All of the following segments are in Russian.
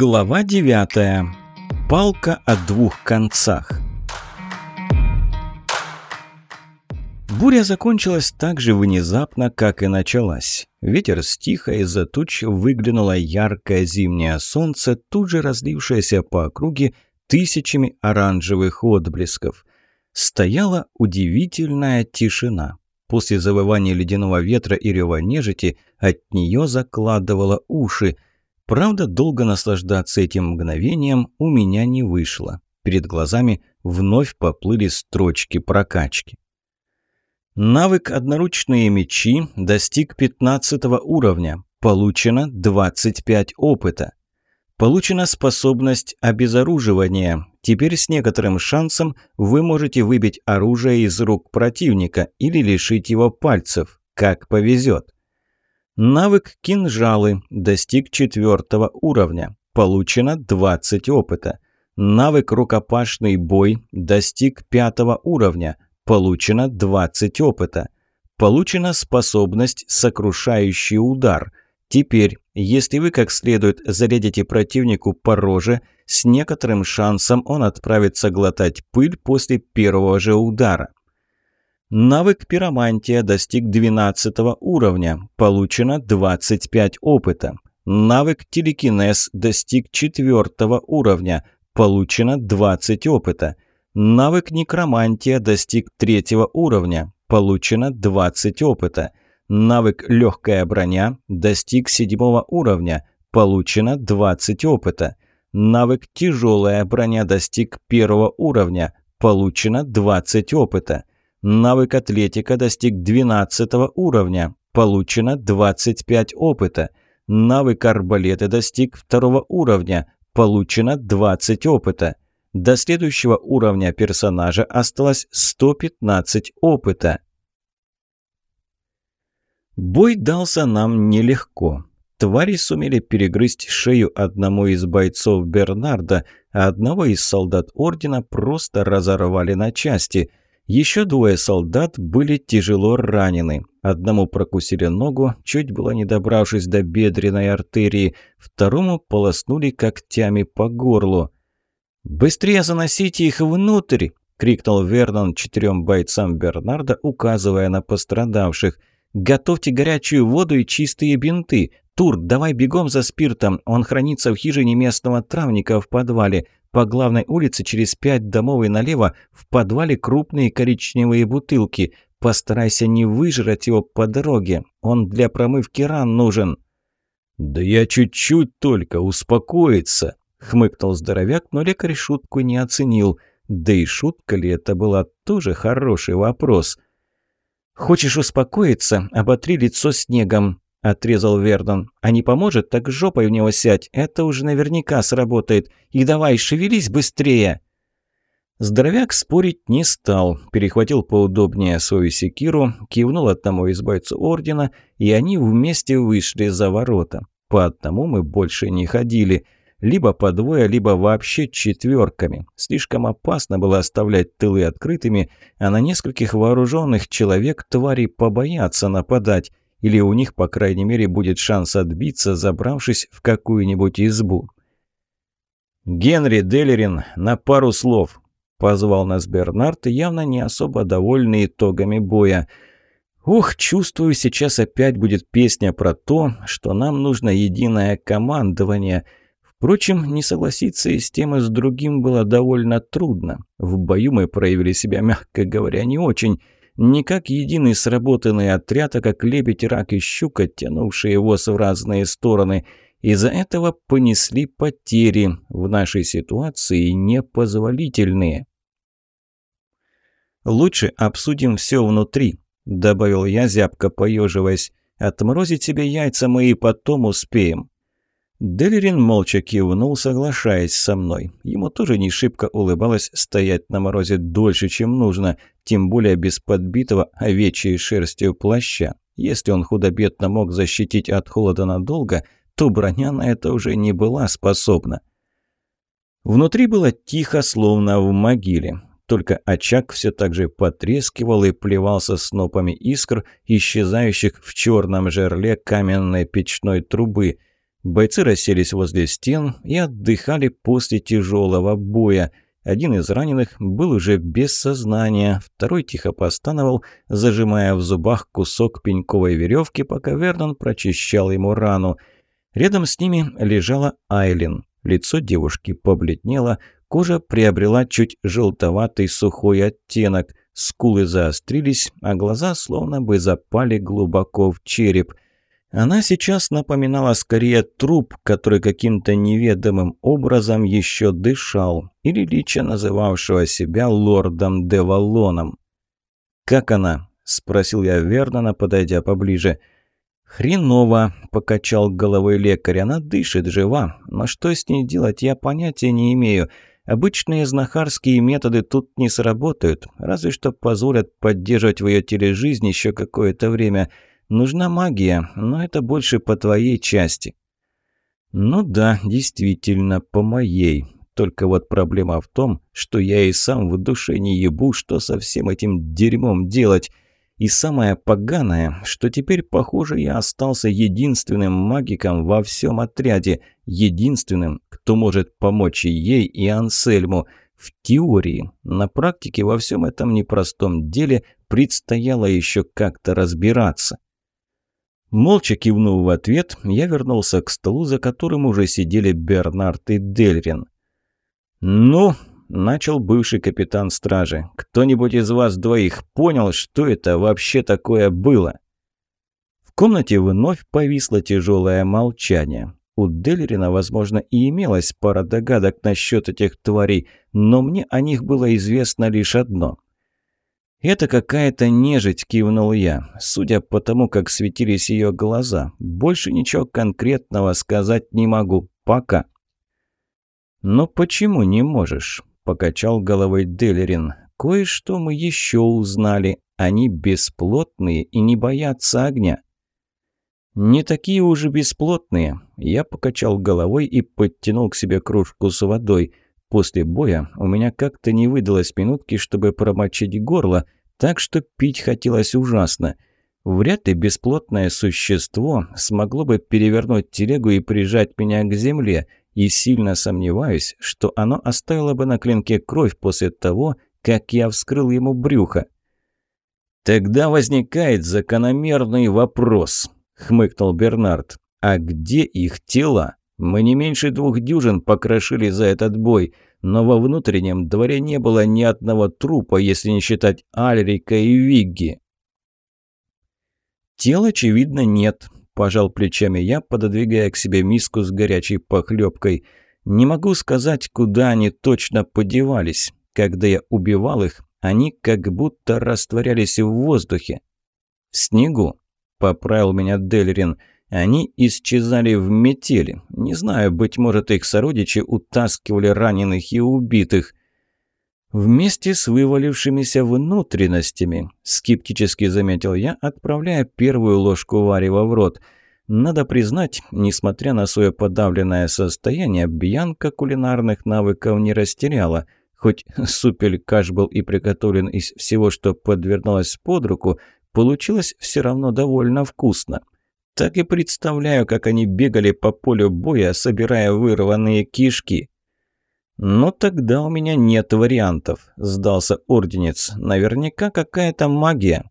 Глава 9. Палка о двух концах. Буря закончилась так же внезапно, как и началась. Ветер стих, а из-за туч выглянуло яркое зимнее солнце, тут же разлившееся по округе тысячами оранжевых отблесков. Стояла удивительная тишина. После завывания ледяного ветра и рева нежити от нее закладывало уши – Правда, долго наслаждаться этим мгновением у меня не вышло. Перед глазами вновь поплыли строчки прокачки. Навык «Одноручные мечи» достиг 15 уровня. Получено 25 опыта. Получена способность обезоруживания. Теперь с некоторым шансом вы можете выбить оружие из рук противника или лишить его пальцев, как повезет. Навык «Кинжалы» достиг четвертого уровня. Получено 20 опыта. Навык «Рукопашный бой» достиг пятого уровня. Получено 20 опыта. Получена способность «Сокрушающий удар». Теперь, если вы как следует зарядите противнику по роже, с некоторым шансом он отправится глотать пыль после первого же удара. Навык пиромантия достиг 12 уровня. Получено 25 опыта. Навык телекинез достиг 4 уровня. Получено 20 опыта. Навык некромантия достиг 3 уровня. Получено 20 опыта. Навык легкая броня достиг 7 уровня. Получено 20 опыта. Навык тяжелая броня достиг 1 уровня. Получено 20 опыта. Навык атлетика достиг 12 уровня. Получено 25 опыта. Навык арбалеты достиг 2 уровня. Получено 20 опыта. До следующего уровня персонажа осталось 115 опыта. Бой дался нам нелегко. Твари сумели перегрызть шею одному из бойцов Бернарда, а одного из солдат Ордена просто разорвали на части – еще двое солдат были тяжело ранены. Одному прокусили ногу, чуть было не добравшись до бедренной артерии, второму полоснули когтями по горлу. «Быстрее заносите их внутрь!» — крикнул Вернон четырем бойцам Бернарда, указывая на пострадавших. «Готовьте горячую воду и чистые бинты. Тур, давай бегом за спиртом, он хранится в хижине местного травника в подвале. По главной улице через пять домов и налево в подвале крупные коричневые бутылки. Постарайся не выжрать его по дороге. Он для промывки ран нужен». «Да я чуть-чуть только, успокоиться», — хмыкнул здоровяк, но лекарь шутку не оценил. Да и шутка ли это была, тоже хороший вопрос. «Хочешь успокоиться? Оботри лицо снегом. – отрезал Вердон. «А не поможет, так жопой в него сядь. Это уже наверняка сработает. И давай, шевелись быстрее!» Здоровяк спорить не стал, перехватил поудобнее свою секиру, кивнул одному из бойцов Ордена, и они вместе вышли за ворота. По одному мы больше не ходили. Либо по двое, либо вообще четверками. Слишком опасно было оставлять тылы открытыми, а на нескольких вооруженных человек твари побоятся нападать или у них, по крайней мере, будет шанс отбиться, забравшись в какую-нибудь избу. «Генри Делерин, на пару слов!» – позвал нас Бернард, явно не особо довольный итогами боя. «Ух, чувствую, сейчас опять будет песня про то, что нам нужно единое командование». Впрочем, не согласиться и с тем, и с другим было довольно трудно. В бою мы проявили себя, мягко говоря, не очень – не как единый сработанный отряд, а как лебедь, рак и щука, тянувшие воз в разные стороны. Из-за этого понесли потери, в нашей ситуации непозволительные. «Лучше обсудим все внутри», — добавил я, зябко поеживаясь. «Отморозить себе яйца мы и потом успеем». Делерин молча кивнул, соглашаясь со мной. Ему тоже не шибко улыбалось стоять на морозе дольше, чем нужно, тем более без подбитого овечьей шерстью плаща. Если он худо-бедно мог защитить от холода надолго, то броня на это уже не была способна. Внутри было тихо, словно в могиле. Только очаг все так же потрескивал и плевался снопами искр, исчезающих в черном жерле каменной печной трубы – Бойцы расселись возле стен и отдыхали после тяжелого боя. Один из раненых был уже без сознания, второй тихо постановал, зажимая в зубах кусок пеньковой веревки, пока Вернон прочищал ему рану. Рядом с ними лежала Айлин. Лицо девушки побледнело, кожа приобрела чуть желтоватый сухой оттенок, скулы заострились, а глаза словно бы запали глубоко в череп – она сейчас напоминала скорее труп, который каким-то неведомым образом еще дышал, или лича называвшего себя лордом Девалоном. «Как она?» – спросил я Вернона, подойдя поближе. «Хреново», – покачал головой лекарь, – «она дышит, жива, но что с ней делать, я понятия не имею». Обычные знахарские методы тут не сработают, разве что позволят поддерживать в ее теле жизнь еще какое-то время – Нужна магия, но это больше по твоей части». «Ну да, действительно, по моей. Только вот проблема в том, что я и сам в душе не ебу, что со всем этим дерьмом делать. И самое поганое, что теперь, похоже, я остался единственным магиком во всем отряде, единственным, кто может помочь и ей, и Ансельму. В теории, на практике во всем этом непростом деле предстояло еще как-то разбираться. Молча кивнув в ответ, я вернулся к столу, за которым уже сидели Бернард и Дельрин. «Ну», — начал бывший капитан стражи, — «кто-нибудь из вас двоих понял, что это вообще такое было?» В комнате вновь повисло тяжелое молчание. У Дельрина, возможно, и имелась пара догадок насчет этих тварей, но мне о них было известно лишь одно — «Это какая-то нежить», – кивнул я, судя по тому, как светились ее глаза. «Больше ничего конкретного сказать не могу. Пока». «Но почему не можешь?» – покачал головой Делерин. «Кое-что мы еще узнали. Они бесплотные и не боятся огня». «Не такие уже бесплотные». Я покачал головой и подтянул к себе кружку с водой – После боя у меня как-то не выдалось минутки, чтобы промочить горло, так что пить хотелось ужасно. Вряд ли бесплотное существо смогло бы перевернуть телегу и прижать меня к земле, и сильно сомневаюсь, что оно оставило бы на клинке кровь после того, как я вскрыл ему брюхо. «Тогда возникает закономерный вопрос», — хмыкнул Бернард. «А где их тела?» Мы не меньше двух дюжин покрошили за этот бой, но во внутреннем дворе не было ни одного трупа, если не считать Альрика и Вигги. Тел, очевидно, нет, пожал плечами я, пододвигая к себе миску с горячей похлебкой. Не могу сказать, куда они точно подевались. Когда я убивал их, они как будто растворялись в воздухе. «В снегу», — поправил меня Дельрин, — они исчезали в метели. Не знаю, быть может, их сородичи утаскивали раненых и убитых. «Вместе с вывалившимися внутренностями», – скептически заметил я, отправляя первую ложку варева в рот. Надо признать, несмотря на свое подавленное состояние, Бьянка кулинарных навыков не растеряла. Хоть супель-каш был и приготовлен из всего, что подвернулось под руку, получилось все равно довольно вкусно. Так и представляю, как они бегали по полю боя, собирая вырванные кишки. «Ну тогда у меня нет вариантов», – сдался Орденец. «Наверняка какая-то магия».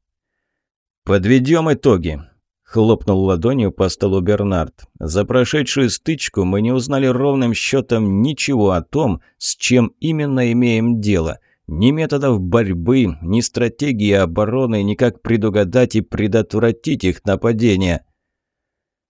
«Подведем итоги», – хлопнул ладонью по столу Бернард. «За прошедшую стычку мы не узнали ровным счетом ничего о том, с чем именно имеем дело. Ни методов борьбы, ни стратегии обороны, ни как предугадать и предотвратить их нападение».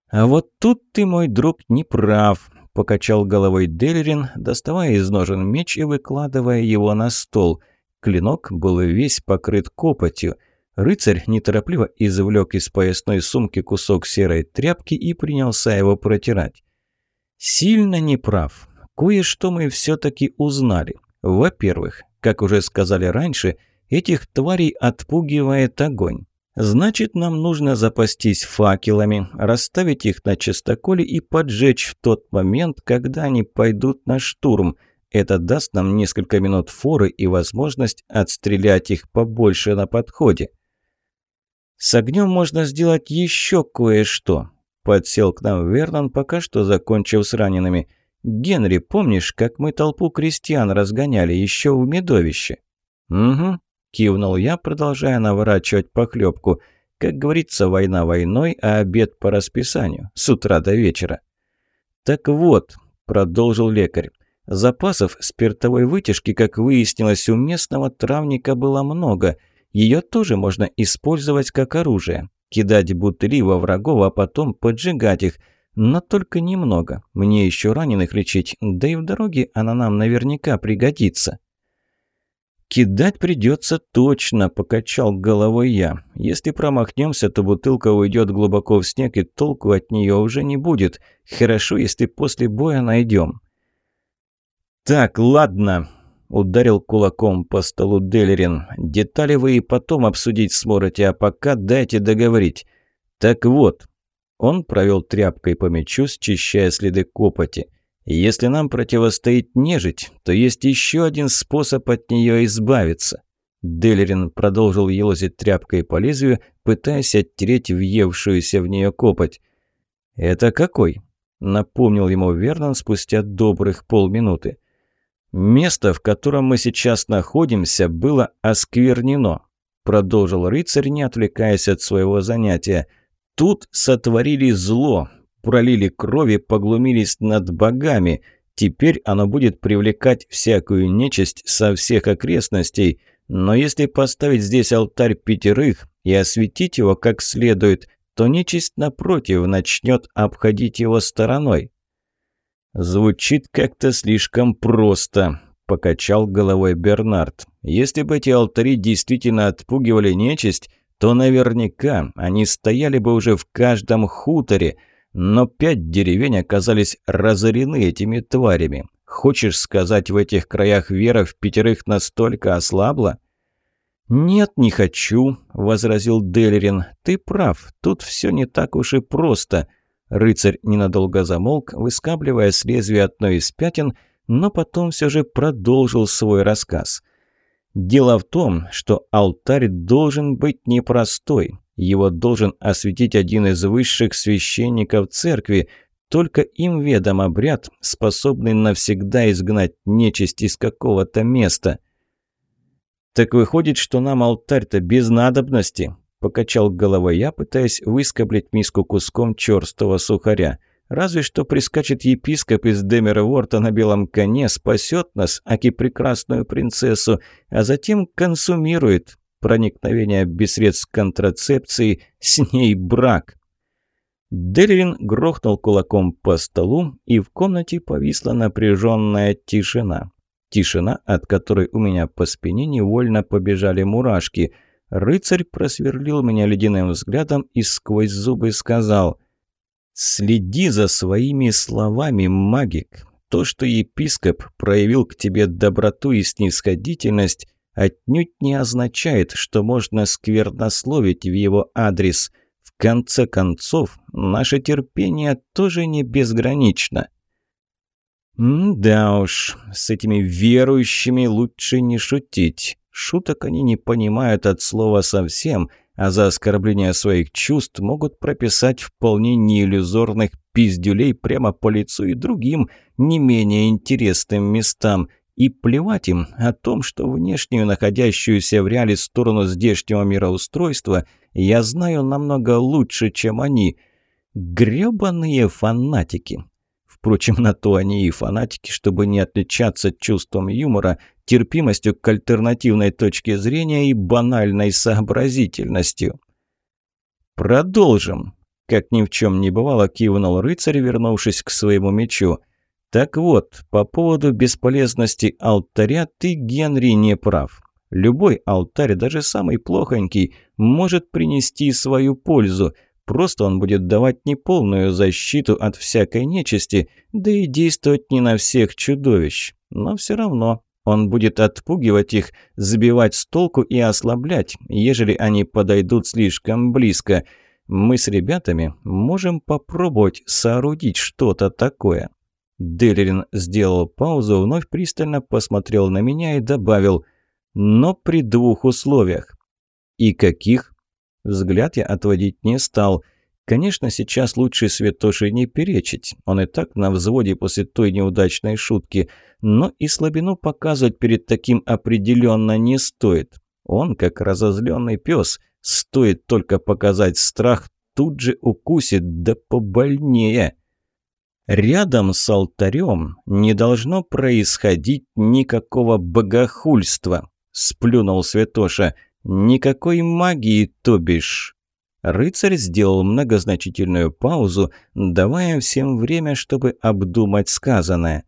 «А вот тут ты, мой друг, не прав», – покачал головой Делерин, доставая из ножен меч и выкладывая его на стол. Клинок был весь покрыт копотью. Рыцарь неторопливо извлек из поясной сумки кусок серой тряпки и принялся его протирать. «Сильно не прав. Кое-что мы все-таки узнали. Во-первых, как уже сказали раньше, этих тварей отпугивает огонь. Значит, нам нужно запастись факелами, расставить их на чистоколе и поджечь в тот момент, когда они пойдут на штурм. Это даст нам несколько минут форы и возможность отстрелять их побольше на подходе. С огнем можно сделать еще кое-что. Подсел к нам Вернон, пока что закончив с ранеными. «Генри, помнишь, как мы толпу крестьян разгоняли еще в медовище?» «Угу», – кивнул я, продолжая наворачивать похлебку. «Как говорится, война войной, а обед по расписанию, с утра до вечера». «Так вот», – продолжил лекарь, – «запасов спиртовой вытяжки, как выяснилось, у местного травника было много. Ее тоже можно использовать как оружие. Кидать бутыли во врагов, а потом поджигать их – но только немного. Мне еще раненых лечить, да и в дороге она нам наверняка пригодится. «Кидать придется точно», – покачал головой я. «Если промахнемся, то бутылка уйдет глубоко в снег, и толку от нее уже не будет. Хорошо, если после боя найдем». «Так, ладно», – ударил кулаком по столу Делерин. «Детали вы и потом обсудить сможете, а пока дайте договорить. Так вот, он провел тряпкой по мячу, счищая следы копоти. «Если нам противостоит нежить, то есть еще один способ от нее избавиться». Делерин продолжил елозить тряпкой по лезвию, пытаясь оттереть въевшуюся в нее копоть. «Это какой?» – напомнил ему Вернон спустя добрых полминуты. «Место, в котором мы сейчас находимся, было осквернено», – продолжил рыцарь, не отвлекаясь от своего занятия – Тут сотворили зло, пролили крови, поглумились над богами. Теперь оно будет привлекать всякую нечисть со всех окрестностей. Но если поставить здесь алтарь пятерых и осветить его как следует, то нечисть, напротив, начнет обходить его стороной. «Звучит как-то слишком просто», – покачал головой Бернард. «Если бы эти алтари действительно отпугивали нечисть, то наверняка они стояли бы уже в каждом хуторе, но пять деревень оказались разорены этими тварями. Хочешь сказать, в этих краях вера в пятерых настолько ослабла? «Нет, не хочу», — возразил Делерин. «Ты прав, тут все не так уж и просто». Рыцарь ненадолго замолк, выскабливая с лезвия одной из пятен, но потом все же продолжил свой рассказ — Дело в том, что алтарь должен быть непростой. Его должен осветить один из высших священников церкви. Только им ведом обряд, способный навсегда изгнать нечисть из какого-то места. «Так выходит, что нам алтарь-то без надобности», – покачал головой я, пытаясь выскоблить миску куском черстого сухаря. Разве что прискачет епископ из Демера-Ворта на белом коне, спасет нас, аки прекрасную принцессу, а затем консумирует проникновение без средств контрацепции, с ней брак. Делерин грохнул кулаком по столу, и в комнате повисла напряженная тишина. Тишина, от которой у меня по спине невольно побежали мурашки. Рыцарь просверлил меня ледяным взглядом и сквозь зубы сказал – «Следи за своими словами, магик. То, что епископ проявил к тебе доброту и снисходительность, отнюдь не означает, что можно сквернословить в его адрес. В конце концов, наше терпение тоже не безгранично». «Да уж, с этими верующими лучше не шутить. Шуток они не понимают от слова совсем» а за оскорбление своих чувств могут прописать вполне неиллюзорных пиздюлей прямо по лицу и другим, не менее интересным местам. И плевать им о том, что внешнюю, находящуюся в реале сторону здешнего мироустройства, я знаю намного лучше, чем они. Грёбаные фанатики. Впрочем, на то они и фанатики, чтобы не отличаться чувством юмора, терпимостью к альтернативной точке зрения и банальной сообразительностью. «Продолжим», — как ни в чем не бывало, кивнул рыцарь, вернувшись к своему мечу. «Так вот, по поводу бесполезности алтаря ты, Генри, не прав. Любой алтарь, даже самый плохонький, может принести свою пользу». Просто он будет давать неполную защиту от всякой нечисти, да и действовать не на всех чудовищ. Но все равно он будет отпугивать их, сбивать с толку и ослаблять, ежели они подойдут слишком близко. Мы с ребятами можем попробовать соорудить что-то такое». Делерин сделал паузу, вновь пристально посмотрел на меня и добавил «но при двух условиях». «И каких?» Взгляд я отводить не стал. Конечно, сейчас лучше Святоши не перечить, он и так на взводе после той неудачной шутки, но и слабину показывать перед таким определенно не стоит. Он, как разозленный пес, стоит только показать страх, тут же укусит, да побольнее. Рядом с алтарем не должно происходить никакого богохульства, сплюнул Святоша. Никакой магии, то бишь. Рыцарь сделал многозначительную паузу, давая всем время, чтобы обдумать сказанное.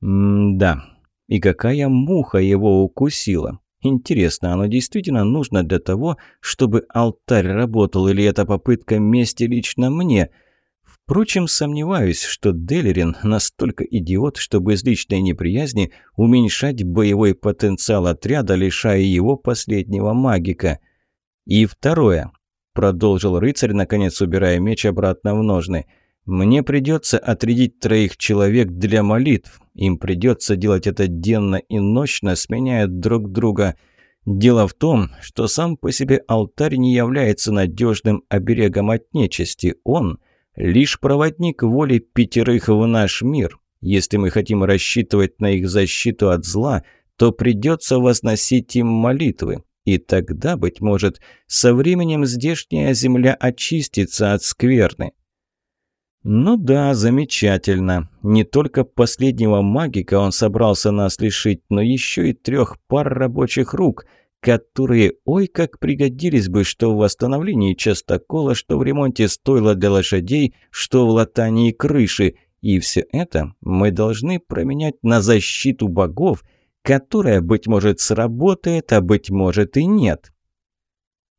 «М-да, и какая муха его укусила? Интересно, оно действительно нужно для того, чтобы алтарь работал, или это попытка мести лично мне?» Впрочем, сомневаюсь, что Делерин настолько идиот, чтобы из личной неприязни уменьшать боевой потенциал отряда, лишая его последнего магика. И второе продолжил рыцарь, наконец убирая меч обратно в ножны. «Мне придется отрядить троих человек для молитв. Им придется делать это денно и ночно, сменяя друг друга. Дело в том, что сам по себе алтарь не является надежным оберегом от нечисти. Он – лишь проводник воли пятерых в наш мир. Если мы хотим рассчитывать на их защиту от зла, то придется возносить им молитвы. И тогда, быть может, со временем здешняя земля очистится от скверны. Ну да, замечательно. Не только последнего магика он собрался нас лишить, но еще и трех пар рабочих рук, которые, ой, как пригодились бы, что в восстановлении частокола, что в ремонте стойла для лошадей, что в латании крыши. И все это мы должны променять на защиту богов – которая, быть может, сработает, а быть может и нет.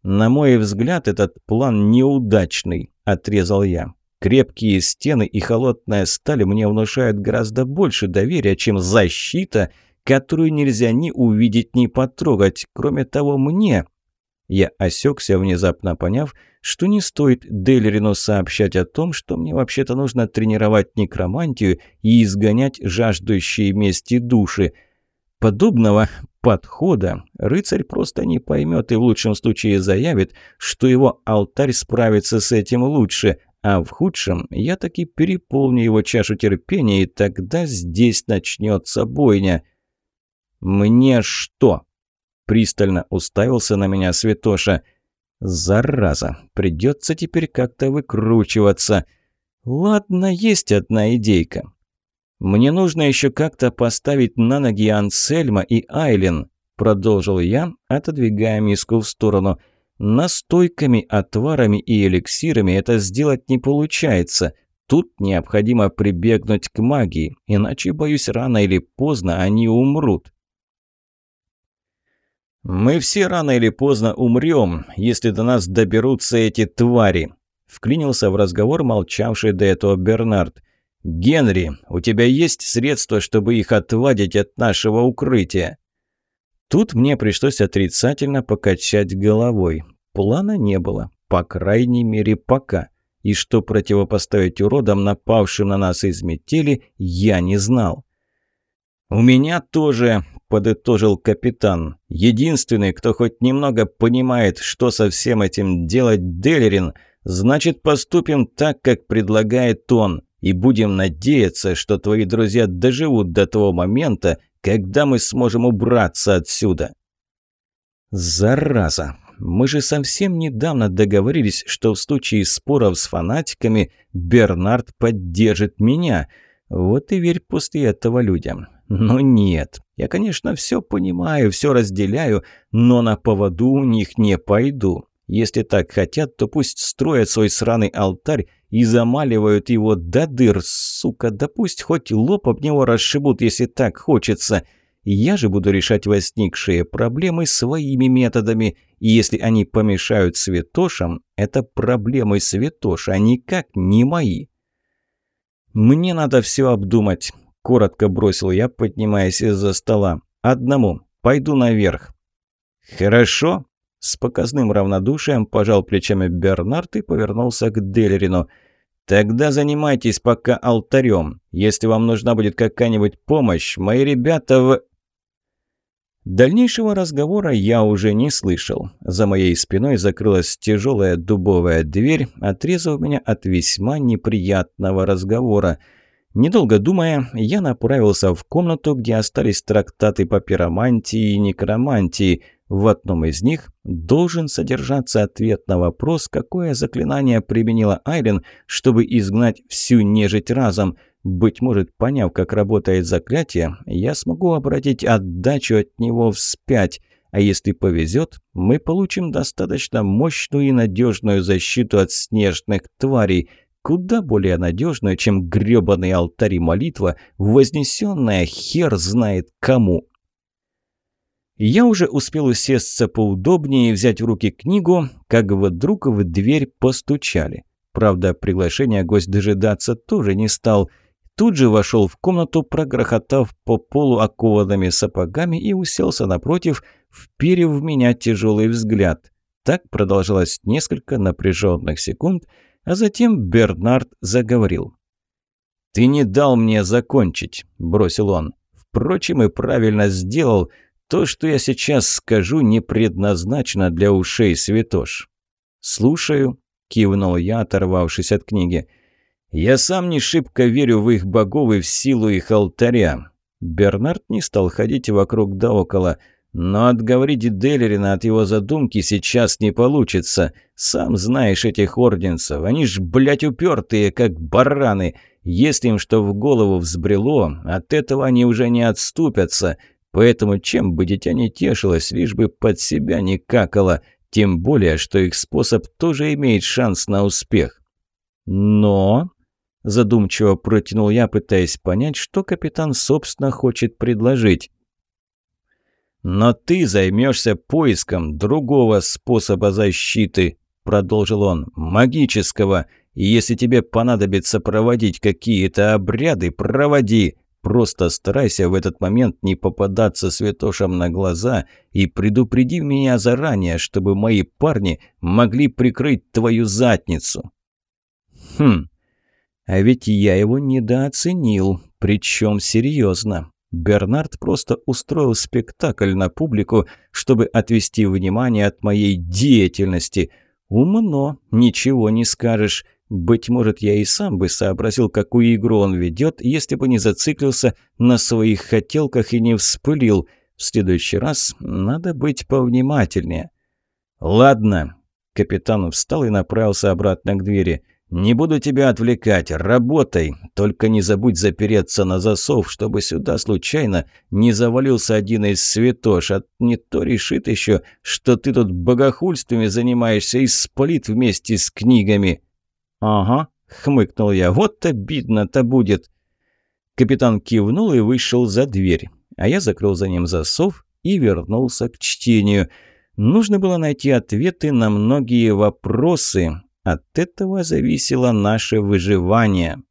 «На мой взгляд, этот план неудачный», – отрезал я. «Крепкие стены и холодная сталь мне внушают гораздо больше доверия, чем защита, которую нельзя ни увидеть, ни потрогать. Кроме того, мне...» Я осекся, внезапно поняв, что не стоит Делерину сообщать о том, что мне вообще-то нужно тренировать некромантию и изгонять жаждущие мести души – Подобного подхода рыцарь просто не поймет и в лучшем случае заявит, что его алтарь справится с этим лучше, а в худшем я таки переполню его чашу терпения, и тогда здесь начнется бойня. «Мне что?» – пристально уставился на меня Святоша. «Зараза, придется теперь как-то выкручиваться. Ладно, есть одна идейка. «Мне нужно еще как-то поставить на ноги Ансельма и Айлен», продолжил я, отодвигая миску в сторону. «Настойками, отварами и эликсирами это сделать не получается. Тут необходимо прибегнуть к магии, иначе, боюсь, рано или поздно они умрут». «Мы все рано или поздно умрем, если до нас доберутся эти твари», вклинился в разговор молчавший до этого Бернард. «Генри, у тебя есть средства, чтобы их отвадить от нашего укрытия?» Тут мне пришлось отрицательно покачать головой. Плана не было, по крайней мере, пока. И что противопоставить уродам, напавшим на нас из метели, я не знал. «У меня тоже», – подытожил капитан. «Единственный, кто хоть немного понимает, что со всем этим делать Делерин, значит, поступим так, как предлагает он и будем надеяться, что твои друзья доживут до того момента, когда мы сможем убраться отсюда». «Зараза! Мы же совсем недавно договорились, что в случае споров с фанатиками Бернард поддержит меня. Вот и верь после этого людям. Но нет, я, конечно, все понимаю, все разделяю, но на поводу у них не пойду. Если так хотят, то пусть строят свой сраный алтарь и замаливают его до дыр, сука, да пусть хоть лоб об него расшибут, если так хочется. Я же буду решать возникшие проблемы своими методами, и если они помешают святошам, это проблемы святоша, а никак не мои. «Мне надо все обдумать», – коротко бросил я, поднимаясь из-за стола. «Одному. Пойду наверх». «Хорошо», с показным равнодушием пожал плечами Бернард и повернулся к Делерину. «Тогда занимайтесь пока алтарем. Если вам нужна будет какая-нибудь помощь, мои ребята в...» Дальнейшего разговора я уже не слышал. За моей спиной закрылась тяжелая дубовая дверь, отрезав меня от весьма неприятного разговора. Недолго думая, я направился в комнату, где остались трактаты по пиромантии и некромантии. В одном из них должен содержаться ответ на вопрос, какое заклинание применила Айрен, чтобы изгнать всю нежить разом – быть может, поняв, как работает заклятие, я смогу обратить отдачу от него вспять. А если повезет, мы получим достаточно мощную и надежную защиту от снежных тварей, куда более надежную, чем грёбаный алтарь и молитва, вознесенная хер знает кому. Я уже успел усесться поудобнее и взять в руки книгу, как вдруг в дверь постучали. Правда, приглашения гость дожидаться тоже не стал – тут же вошел в комнату, прогрохотав по полу окованными сапогами и уселся напротив, вперев в меня тяжелый взгляд. Так продолжалось несколько напряженных секунд, а затем Бернард заговорил. «Ты не дал мне закончить», – бросил он. «Впрочем, и правильно сделал. То, что я сейчас скажу, не предназначено для ушей святош». «Слушаю», – кивнул я, оторвавшись от книги. Я сам не шибко верю в их богов и в силу их алтаря. Бернард не стал ходить вокруг да около. Но отговорить Делерина от его задумки сейчас не получится. Сам знаешь этих орденцев. Они ж, блядь, упертые, как бараны. Если им что в голову взбрело, от этого они уже не отступятся. Поэтому чем бы дитя не тешилось, лишь бы под себя не какало. Тем более, что их способ тоже имеет шанс на успех. Но... Задумчиво протянул я, пытаясь понять, что капитан, собственно, хочет предложить. «Но ты займешься поиском другого способа защиты», – продолжил он, – «магического. И если тебе понадобится проводить какие-то обряды, проводи. Просто старайся в этот момент не попадаться святошам на глаза и предупреди меня заранее, чтобы мои парни могли прикрыть твою задницу». «Хм, а ведь я его недооценил, причем серьезно. Бернард просто устроил спектакль на публику, чтобы отвести внимание от моей деятельности. Умно, ничего не скажешь. Быть может, я и сам бы сообразил, какую игру он ведет, если бы не зациклился на своих хотелках и не вспылил. В следующий раз надо быть повнимательнее. «Ладно». Капитан встал и направился обратно к двери. «Не буду тебя отвлекать. Работай. Только не забудь запереться на засов, чтобы сюда случайно не завалился один из святош, а не то решит еще, что ты тут богохульствами занимаешься и спалит вместе с книгами». «Ага», — хмыкнул я. «Вот обидно-то будет». Капитан кивнул и вышел за дверь, а я закрыл за ним засов и вернулся к чтению. Нужно было найти ответы на многие вопросы, от этого зависело наше выживание.